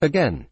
Again,